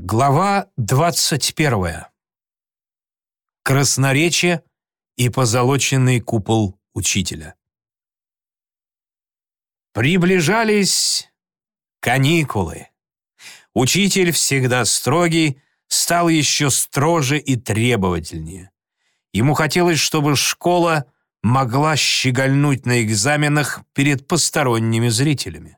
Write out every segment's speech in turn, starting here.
Глава 21. Красноречие и позолоченный купол учителя. Приближались каникулы. Учитель, всегда строгий, стал еще строже и требовательнее. Ему хотелось, чтобы школа могла щегольнуть на экзаменах перед посторонними зрителями.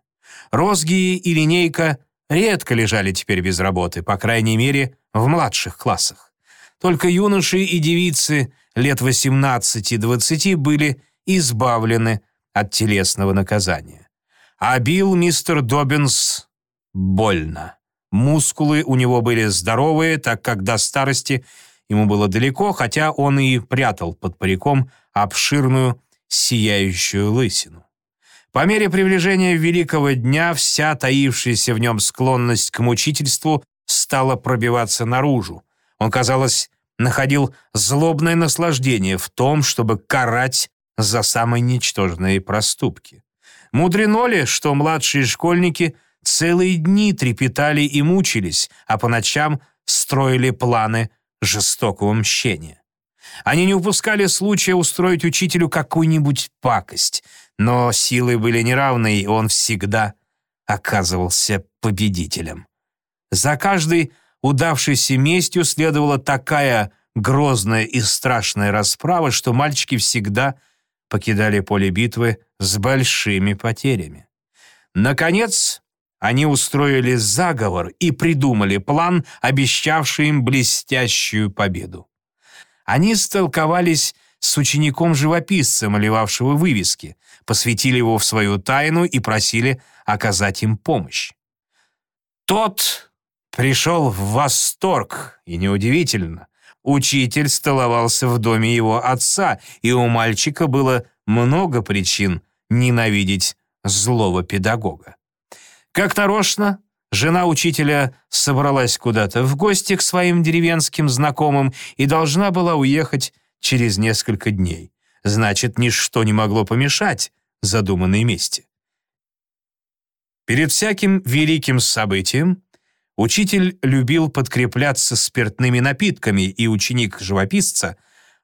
Розги и линейка – редко лежали теперь без работы, по крайней мере, в младших классах. Только юноши и девицы лет 18-20 были избавлены от телесного наказания. А бил мистер Добинс больно. Мускулы у него были здоровые, так как до старости ему было далеко, хотя он и прятал под париком обширную сияющую лысину. По мере приближения великого дня вся таившаяся в нем склонность к мучительству стала пробиваться наружу. Он, казалось, находил злобное наслаждение в том, чтобы карать за самые ничтожные проступки. Мудрено ли, что младшие школьники целые дни трепетали и мучились, а по ночам строили планы жестокого мщения? Они не упускали случая устроить учителю какую-нибудь пакость, но силы были неравны, и он всегда оказывался победителем. За каждой удавшейся местью следовала такая грозная и страшная расправа, что мальчики всегда покидали поле битвы с большими потерями. Наконец, они устроили заговор и придумали план, обещавший им блестящую победу. Они столковались с учеником-живописцем, оливавшего вывески, посвятили его в свою тайну и просили оказать им помощь. Тот пришел в восторг, и неудивительно. Учитель столовался в доме его отца, и у мальчика было много причин ненавидеть злого педагога. Как нарочно, жена учителя собралась куда-то в гости к своим деревенским знакомым и должна была уехать через несколько дней. Значит, ничто не могло помешать задуманной мести. Перед всяким великим событием учитель любил подкрепляться спиртными напитками, и ученик-живописца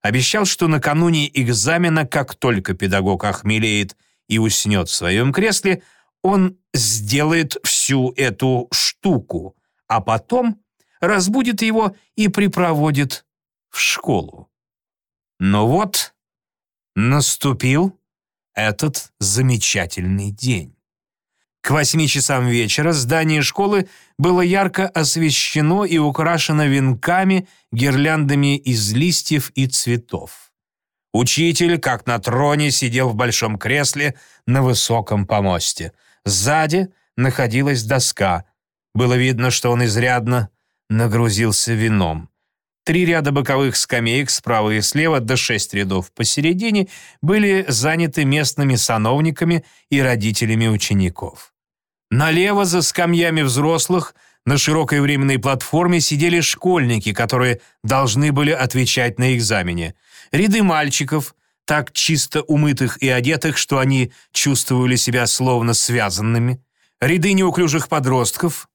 обещал, что накануне экзамена, как только педагог охмелеет и уснет в своем кресле, он сделает всю эту штуку, а потом разбудит его и припроводит в школу. Но вот наступил этот замечательный день. К восьми часам вечера здание школы было ярко освещено и украшено венками, гирляндами из листьев и цветов. Учитель, как на троне, сидел в большом кресле на высоком помосте. Сзади находилась доска. Было видно, что он изрядно нагрузился вином. Три ряда боковых скамеек справа и слева до шесть рядов посередине были заняты местными сановниками и родителями учеников. Налево за скамьями взрослых на широкой временной платформе сидели школьники, которые должны были отвечать на экзамене. Ряды мальчиков, так чисто умытых и одетых, что они чувствовали себя словно связанными. Ряды неуклюжих подростков,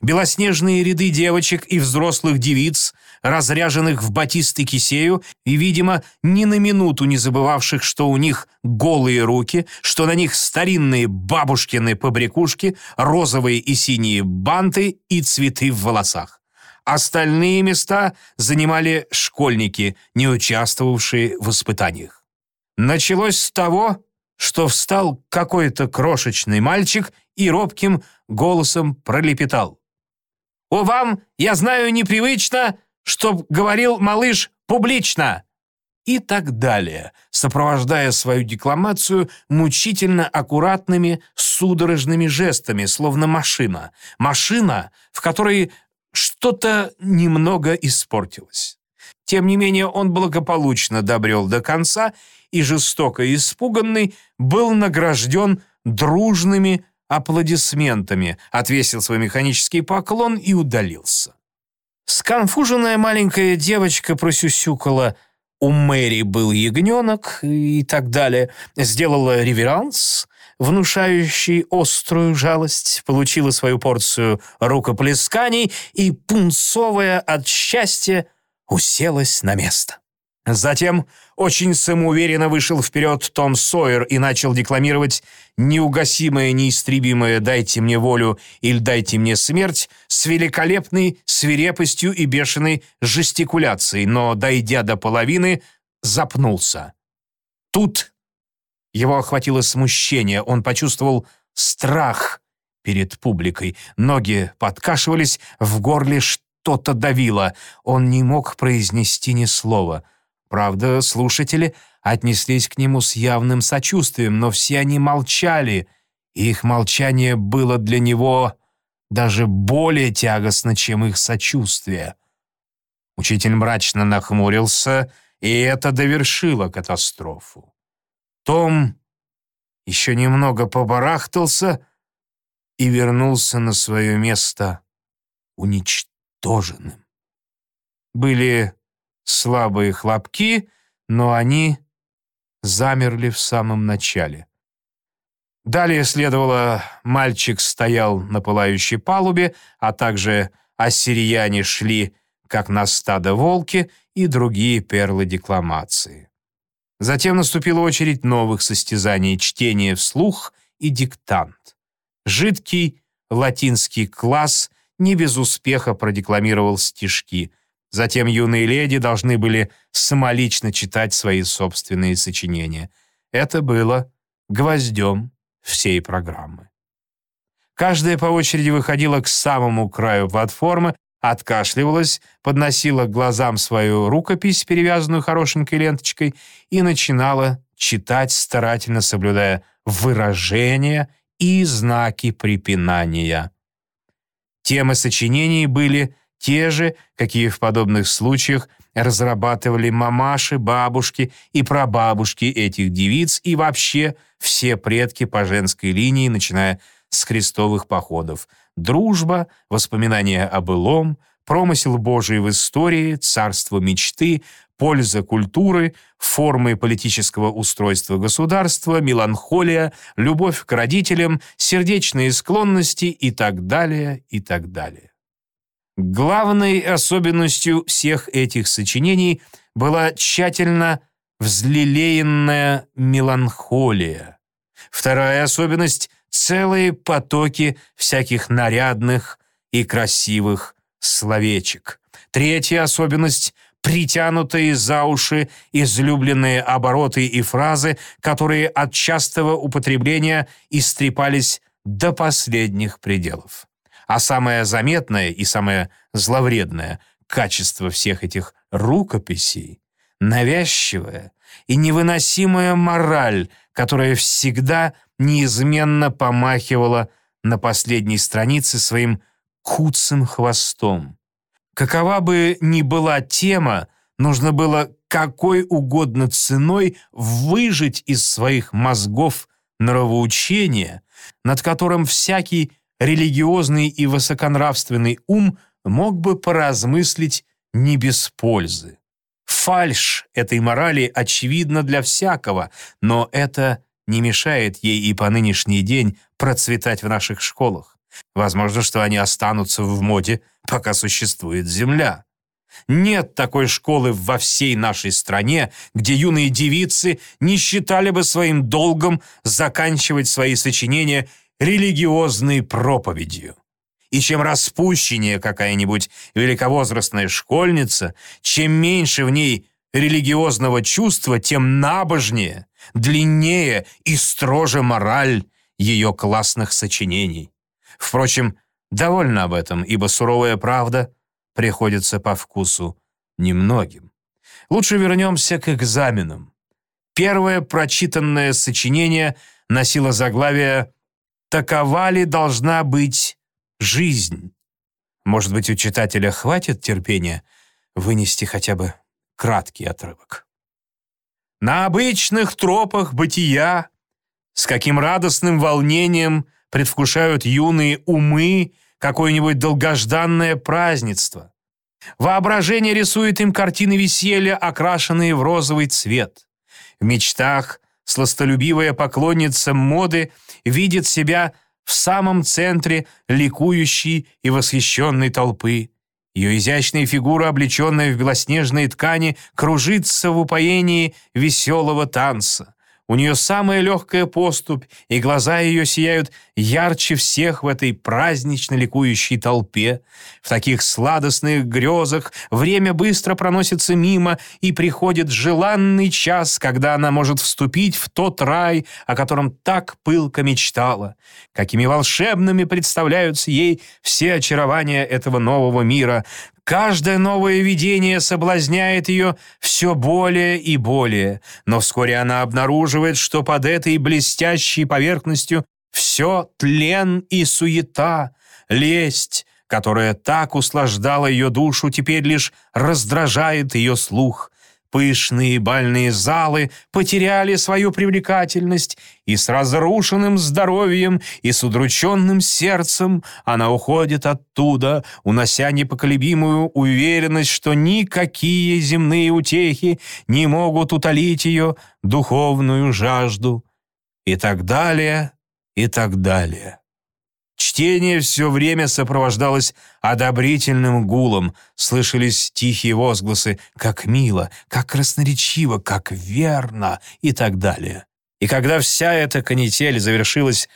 белоснежные ряды девочек и взрослых девиц, разряженных в батисты кисею и, видимо, ни на минуту не забывавших, что у них голые руки, что на них старинные бабушкины побрякушки, розовые и синие банты и цветы в волосах. Остальные места занимали школьники, не участвовавшие в испытаниях. Началось с того, что встал какой-то крошечный мальчик и робким голосом пролепетал. «У вам, я знаю, непривычно, чтоб говорил малыш публично!» И так далее, сопровождая свою декламацию мучительно аккуратными судорожными жестами, словно машина. Машина, в которой что-то немного испортилось. Тем не менее, он благополучно добрел до конца и, жестоко испуганный, был награжден дружными аплодисментами, отвесил свой механический поклон и удалился. Сконфуженная маленькая девочка просюсюкала «У Мэри был ягненок» и так далее, сделала реверанс, внушающий острую жалость, получила свою порцию рукоплесканий и, пунцовая от счастья, уселась на место. Затем очень самоуверенно вышел вперед Том Сойер и начал декламировать «Неугасимое, неистребимое, дайте мне волю или дайте мне смерть» с великолепной свирепостью и бешеной жестикуляцией, но, дойдя до половины, запнулся. Тут его охватило смущение, он почувствовал страх перед публикой. Ноги подкашивались, в горле что-то давило. Он не мог произнести ни слова. Правда, слушатели отнеслись к нему с явным сочувствием, но все они молчали, и их молчание было для него даже более тягостно, чем их сочувствие. Учитель мрачно нахмурился, и это довершило катастрофу. Том еще немного побарахтался и вернулся на свое место уничтоженным. Были слабые хлопки, но они замерли в самом начале. Далее следовало «Мальчик стоял на пылающей палубе», а также «Ассирияне шли, как на стадо волки» и другие перлы декламации. Затем наступила очередь новых состязаний, чтения вслух и диктант. Жидкий латинский класс не без успеха продекламировал стишки. Затем юные леди должны были самолично читать свои собственные сочинения. Это было гвоздем всей программы. Каждая по очереди выходила к самому краю платформы, откашливалась, подносила к глазам свою рукопись, перевязанную хорошенькой ленточкой, и начинала читать, старательно соблюдая выражения и знаки препинания. Темы сочинений были те же, какие в подобных случаях разрабатывали мамаши, бабушки и прабабушки этих девиц и вообще все предки по женской линии, начиная с крестовых походов – дружба, воспоминания о былом, промысел Божий в истории, царство мечты, польза культуры, формы политического устройства государства, меланхолия, любовь к родителям, сердечные склонности и так далее, и так далее. Главной особенностью всех этих сочинений была тщательно взлелеянная меланхолия. Вторая особенность целые потоки всяких нарядных и красивых словечек. Третья особенность — притянутые за уши излюбленные обороты и фразы, которые от частого употребления истрепались до последних пределов. А самое заметное и самое зловредное качество всех этих рукописей — навязчивая и невыносимая мораль, которая всегда неизменно помахивала на последней странице своим куцым хвостом. Какова бы ни была тема, нужно было какой угодно ценой выжить из своих мозгов нравоучение, над которым всякий религиозный и высоконравственный ум мог бы поразмыслить не без пользы. Фальшь этой морали очевидна для всякого, но это не мешает ей и по нынешний день процветать в наших школах. Возможно, что они останутся в моде, пока существует Земля. Нет такой школы во всей нашей стране, где юные девицы не считали бы своим долгом заканчивать свои сочинения религиозной проповедью. И чем распущеннее какая-нибудь великовозрастная школьница, чем меньше в ней религиозного чувства, тем набожнее, длиннее и строже мораль ее классных сочинений. Впрочем, довольно об этом, ибо суровая правда приходится по вкусу немногим. Лучше вернемся к экзаменам. Первое прочитанное сочинение носило заглавие «Такова ли должна быть жизнь?» Может быть, у читателя хватит терпения вынести хотя бы краткий отрывок. На обычных тропах бытия с каким радостным волнением предвкушают юные умы какое-нибудь долгожданное празднество. Воображение рисует им картины веселья, окрашенные в розовый цвет. В мечтах сластолюбивая поклонница моды, видит себя в самом центре ликующей и восхищенной толпы. Ее изящная фигура, облеченная в белоснежные ткани, кружится в упоении веселого танца. У нее самая легкая поступь, и глаза ее сияют ярче всех в этой празднично ликующей толпе. В таких сладостных грезах время быстро проносится мимо, и приходит желанный час, когда она может вступить в тот рай, о котором так пылко мечтала. Какими волшебными представляются ей все очарования этого нового мира, Каждое новое видение соблазняет ее все более и более, но вскоре она обнаруживает, что под этой блестящей поверхностью все тлен и суета, лесть, которая так услаждала ее душу, теперь лишь раздражает ее слух. Пышные бальные залы потеряли свою привлекательность, и с разрушенным здоровьем и с удрученным сердцем она уходит оттуда, унося непоколебимую уверенность, что никакие земные утехи не могут утолить ее духовную жажду. И так далее, и так далее. Чтение все время сопровождалось одобрительным гулом, слышались тихие возгласы «как мило», «как красноречиво», «как верно» и так далее. И когда вся эта канитель завершилась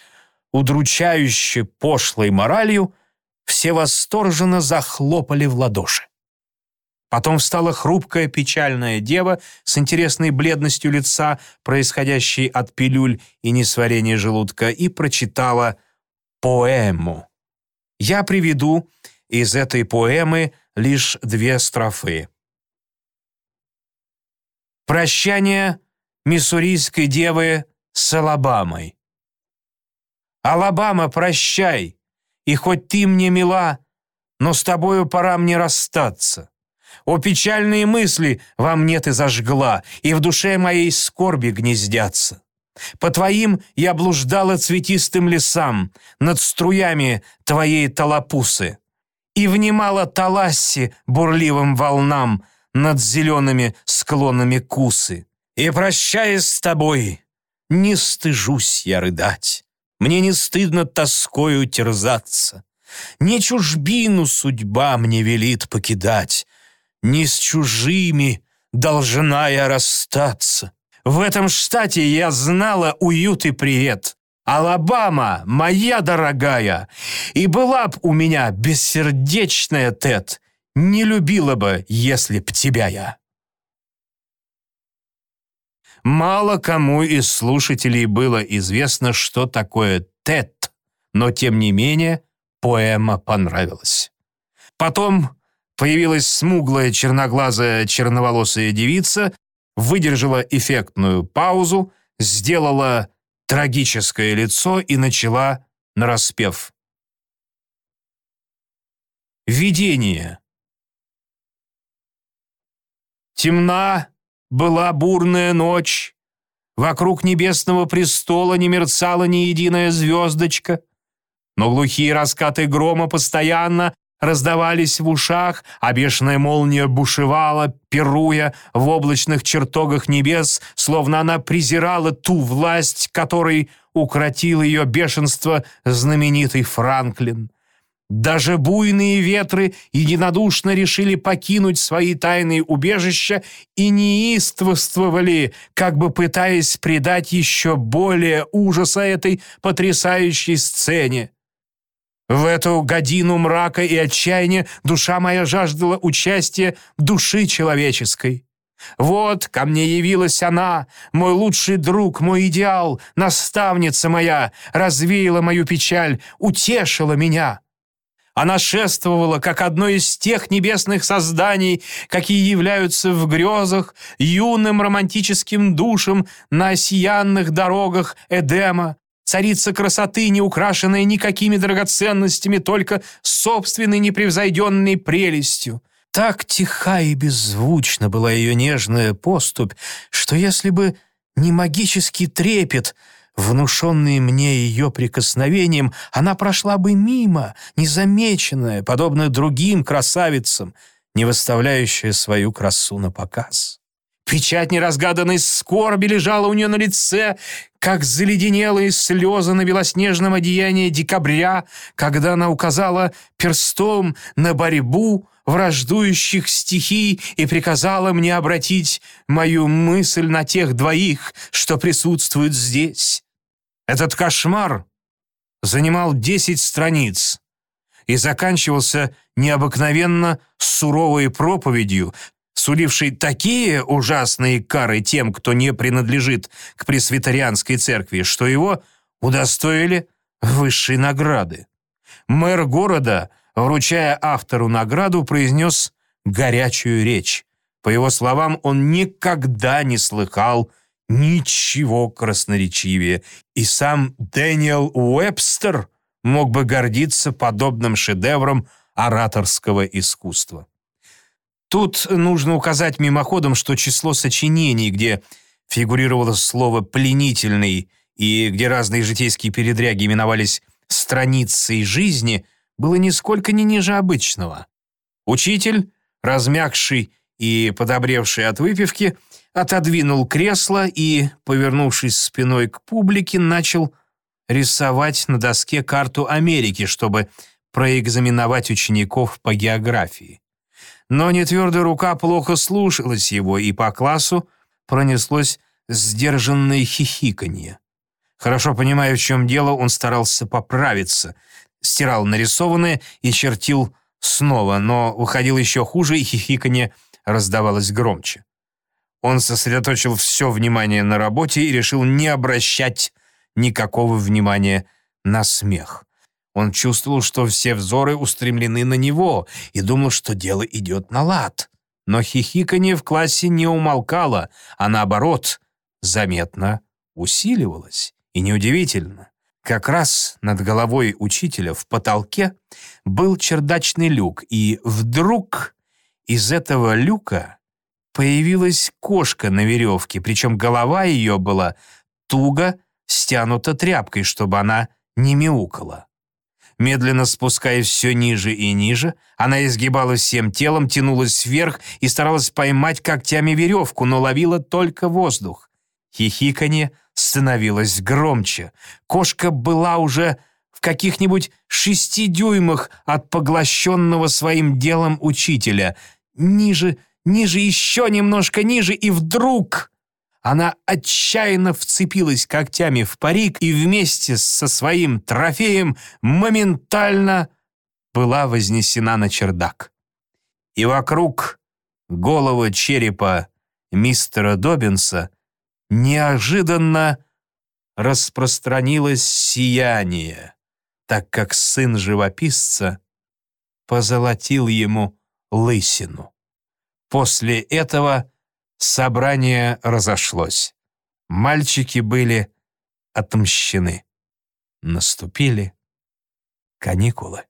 удручающе пошлой моралью, все восторженно захлопали в ладоши. Потом встала хрупкая печальная дева с интересной бледностью лица, происходящей от пилюль и несварения желудка, и прочитала «Связь» поэму. Я приведу из этой поэмы лишь две строфы. Прощание миссурийской девы с Алабамой. Алабама, прощай, и хоть ты мне мила, но с тобою пора мне расстаться. О, печальные мысли во мне ты зажгла, и в душе моей скорби гнездятся. По твоим я блуждала цветистым лесам, над струями твоей талапусы, и внимала таласси бурливым волнам над зелеными склонами кусы. И, прощаясь с тобой, не стыжусь я рыдать, мне не стыдно тоскою терзаться, не чужбину судьба мне велит покидать, не с чужими должна я расстаться. В этом штате я знала уют и привет. Алабама, моя дорогая, и была б у меня бессердечная Тед, не любила бы, если б тебя я. Мало кому из слушателей было известно, что такое Тед, но тем не менее поэма понравилась. Потом появилась смуглая черноглазая черноволосая девица выдержала эффектную паузу, сделала трагическое лицо и начала нараспев. Видение. Темна была бурная ночь, вокруг небесного престола не мерцала ни единая звездочка, но глухие раскаты грома постоянно раздавались в ушах, а бешеная молния бушевала, пируя в облачных чертогах небес, словно она презирала ту власть, которой укротил ее бешенство знаменитый Франклин. Даже буйные ветры единодушно решили покинуть свои тайные убежища и неистовствовали, как бы пытаясь придать еще более ужаса этой потрясающей сцене. В эту годину мрака и отчаяния душа моя жаждала участия души человеческой. Вот ко мне явилась она, мой лучший друг, мой идеал, наставница моя, развеяла мою печаль, утешила меня. Она шествовала, как одно из тех небесных созданий, какие являются в грезах юным романтическим душам на осиянных дорогах Эдема, царица красоты, не украшенная никакими драгоценностями, только собственной непревзойденной прелестью. Так тиха и беззвучна была ее нежная поступь, что если бы не магический трепет, внушенный мне ее прикосновением, она прошла бы мимо, незамеченная, подобно другим красавицам, не выставляющая свою красу на показ. Печать неразгаданной скорби лежала у нее на лице, как заледенелые слезы на белоснежном одеянии декабря, когда она указала перстом на борьбу враждующих стихий и приказала мне обратить мою мысль на тех двоих, что присутствуют здесь. Этот кошмар занимал десять страниц и заканчивался необыкновенно суровой проповедью, суливший такие ужасные кары тем, кто не принадлежит к пресвитерианской церкви, что его удостоили высшей награды. Мэр города, вручая автору награду, произнес горячую речь. По его словам, он никогда не слыхал ничего красноречивее, и сам Дэниел Уэбстер мог бы гордиться подобным шедевром ораторского искусства. Тут нужно указать мимоходом, что число сочинений, где фигурировало слово «пленительный» и где разные житейские передряги именовались «страницей жизни», было нисколько не ниже обычного. Учитель, размягший и подобревший от выпивки, отодвинул кресло и, повернувшись спиной к публике, начал рисовать на доске карту Америки, чтобы проэкзаменовать учеников по географии. Но нетвердая рука плохо слушалась его, и по классу пронеслось сдержанное хихиканье. Хорошо понимая, в чем дело, он старался поправиться, стирал нарисованное и чертил снова, но выходил еще хуже, и хихиканье раздавалось громче. Он сосредоточил все внимание на работе и решил не обращать никакого внимания на смех. Он чувствовал, что все взоры устремлены на него и думал, что дело идет на лад. Но хихиканье в классе не умолкало, а наоборот, заметно усиливалось. И неудивительно. Как раз над головой учителя в потолке был чердачный люк, и вдруг из этого люка появилась кошка на веревке, причем голова ее была туго стянута тряпкой, чтобы она не мяукала. Медленно спускаясь все ниже и ниже, она изгибалась всем телом, тянулась вверх и старалась поймать когтями веревку, но ловила только воздух. Хихиканье становилось громче. Кошка была уже в каких-нибудь шести дюймах от поглощенного своим делом учителя. Ниже, ниже, еще немножко ниже, и вдруг... Она отчаянно вцепилась когтями в парик и вместе со своим трофеем моментально была вознесена на чердак. И вокруг голого черепа мистера Добинса неожиданно распространилось сияние, так как сын живописца позолотил ему лысину. После этого Собрание разошлось. Мальчики были отмщены. Наступили каникулы.